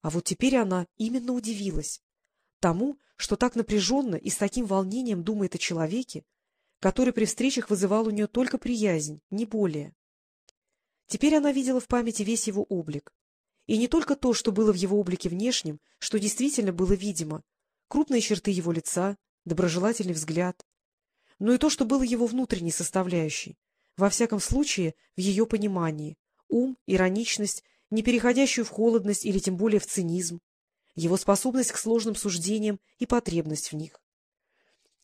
А вот теперь она именно удивилась тому, что так напряженно и с таким волнением думает о человеке, который при встречах вызывал у нее только приязнь, не более. Теперь она видела в памяти весь его облик. И не только то, что было в его облике внешнем, что действительно было видимо, крупные черты его лица, доброжелательный взгляд, но и то, что было его внутренней составляющей, во всяком случае в ее понимании, ум, ироничность, не переходящую в холодность или тем более в цинизм, его способность к сложным суждениям и потребность в них.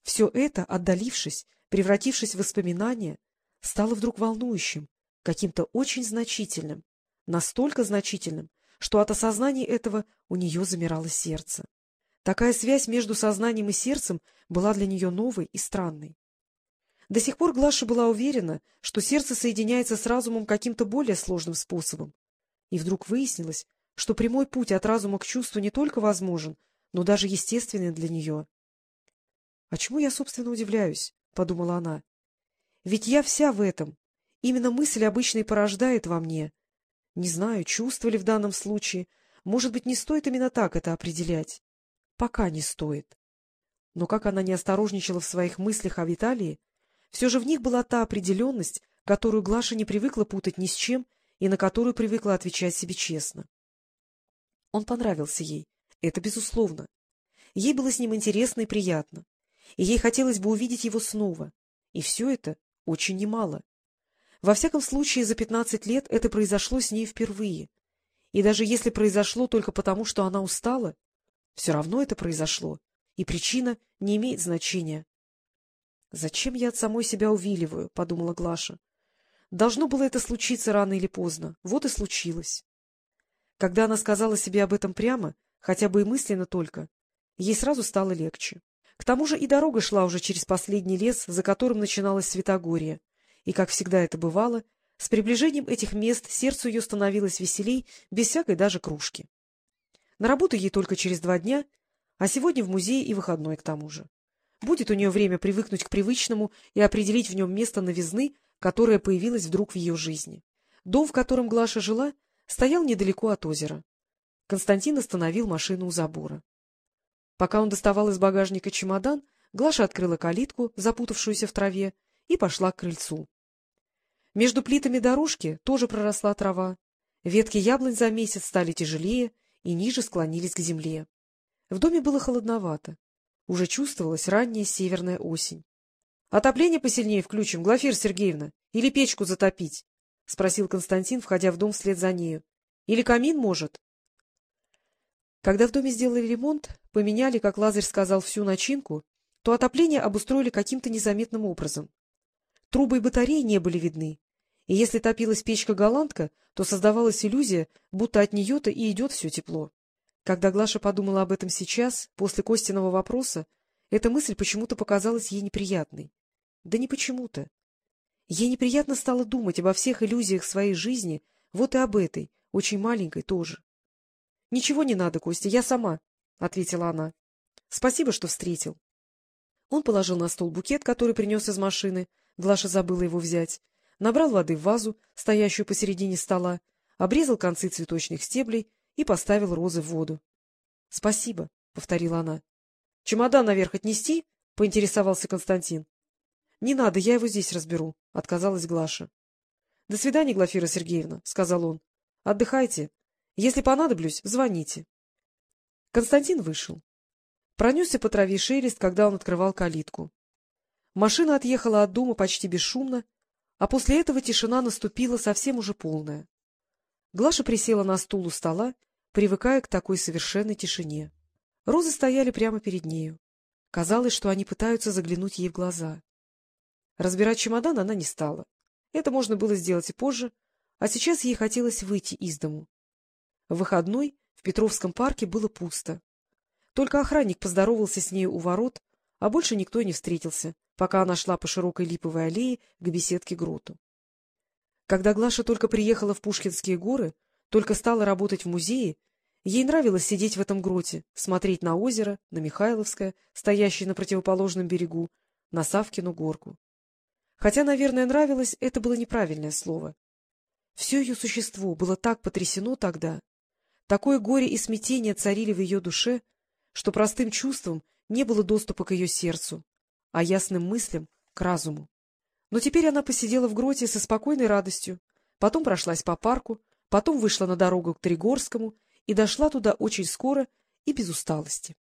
Все это, отдалившись, превратившись в воспоминания, стало вдруг волнующим, каким-то очень значительным, настолько значительным, что от осознания этого у нее замирало сердце. Такая связь между сознанием и сердцем была для нее новой и странной. До сих пор Глаша была уверена, что сердце соединяется с разумом каким-то более сложным способом. И вдруг выяснилось, что прямой путь от разума к чувству не только возможен, но даже естественный для нее. — А чему я, собственно, удивляюсь? — подумала она. — Ведь я вся в этом. Именно мысль обычно и порождает во мне. Не знаю, чувство ли в данном случае. Может быть, не стоит именно так это определять. Пока не стоит. Но как она не осторожничала в своих мыслях о Виталии, все же в них была та определенность, которую Глаша не привыкла путать ни с чем и на которую привыкла отвечать себе честно. Он понравился ей, это безусловно. Ей было с ним интересно и приятно, и ей хотелось бы увидеть его снова. И все это очень немало. Во всяком случае, за пятнадцать лет это произошло с ней впервые. И даже если произошло только потому, что она устала, все равно это произошло, и причина не имеет значения. — Зачем я от самой себя увиливаю? — подумала Глаша. — Должно было это случиться рано или поздно. Вот и случилось. Когда она сказала себе об этом прямо, хотя бы и мысленно только, ей сразу стало легче. К тому же и дорога шла уже через последний лес, за которым начиналась Святогорье, и, как всегда это бывало, с приближением этих мест сердцу ее становилось веселей, без всякой даже кружки. На работу ей только через два дня, а сегодня в музее и выходной к тому же. Будет у нее время привыкнуть к привычному и определить в нем место новизны, которое появилось вдруг в ее жизни. Дом, в котором Глаша жила, стоял недалеко от озера. Константин остановил машину у забора. Пока он доставал из багажника чемодан, Глаша открыла калитку, запутавшуюся в траве, и пошла к крыльцу. Между плитами дорожки тоже проросла трава. Ветки яблонь за месяц стали тяжелее и ниже склонились к земле. В доме было холодновато. Уже чувствовалась ранняя северная осень. — Отопление посильнее включим, Глафира Сергеевна, или печку затопить? — спросил Константин, входя в дом вслед за нею. — Или камин может? Когда в доме сделали ремонт, поменяли, как Лазарь сказал, всю начинку, то отопление обустроили каким-то незаметным образом. Трубы и батареи не были видны, и если топилась печка-голландка, то создавалась иллюзия, будто от нее-то и идет все тепло. Когда Глаша подумала об этом сейчас, после Костиного вопроса, эта мысль почему-то показалась ей неприятной. Да не почему-то. Ей неприятно стало думать обо всех иллюзиях своей жизни, вот и об этой, очень маленькой тоже. — Ничего не надо, Костя, я сама, — ответила она. — Спасибо, что встретил. Он положил на стол букет, который принес из машины, Глаша забыла его взять, набрал воды в вазу, стоящую посередине стола, обрезал концы цветочных стеблей и поставил розы в воду. — Спасибо, — повторила она. — Чемодан наверх отнести? — поинтересовался Константин. — Не надо, я его здесь разберу, — отказалась Глаша. — До свидания, Глафира Сергеевна, — сказал он. — Отдыхайте. Если понадоблюсь, звоните. Константин вышел. Пронесся по траве шелест, когда он открывал калитку. Машина отъехала от дома почти бесшумно, а после этого тишина наступила совсем уже полная. Глаша присела на стул у стола, привыкая к такой совершенной тишине. Розы стояли прямо перед нею. Казалось, что они пытаются заглянуть ей в глаза. Разбирать чемодан она не стала. Это можно было сделать и позже, а сейчас ей хотелось выйти из дому. В выходной в Петровском парке было пусто. Только охранник поздоровался с нею у ворот, а больше никто не встретился, пока она шла по широкой липовой аллее к беседке Гроту. Когда Глаша только приехала в Пушкинские горы, только стала работать в музее, ей нравилось сидеть в этом гроте, смотреть на озеро, на Михайловское, стоящее на противоположном берегу, на Савкину горку. Хотя, наверное, нравилось, это было неправильное слово. Все ее существо было так потрясено тогда, Такое горе и смятение царили в ее душе, что простым чувствам не было доступа к ее сердцу, а ясным мыслям — к разуму. Но теперь она посидела в гроте со спокойной радостью, потом прошлась по парку, потом вышла на дорогу к Тригорскому и дошла туда очень скоро и без усталости.